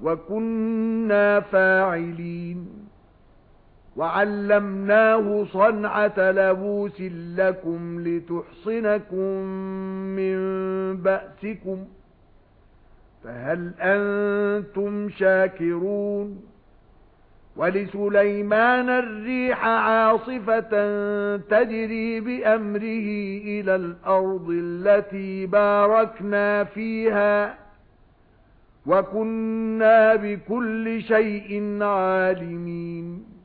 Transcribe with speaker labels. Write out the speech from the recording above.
Speaker 1: وَكُنَّا فَاعِلِينَ. وَعَلَّمْنَاهُ صَنْعَةَ لَبُوسٍ لَكُمْ لِتُحْصِنَكُمْ مِنْ بَأْسِكُمْ. فَهَلْ أَنْتُمْ شَاكِرُونَ؟ وَلِسُلَيْمَانَ الرِّيحَ عَاصِفَةً تَجْرِي بِأَمْرِهِ إِلَى الْأَرْضِ الَّتِي بَارَكْنَا فِيهَا. وَكُنَّا بِكُلِّ شَيْءٍ عَالِمِينَ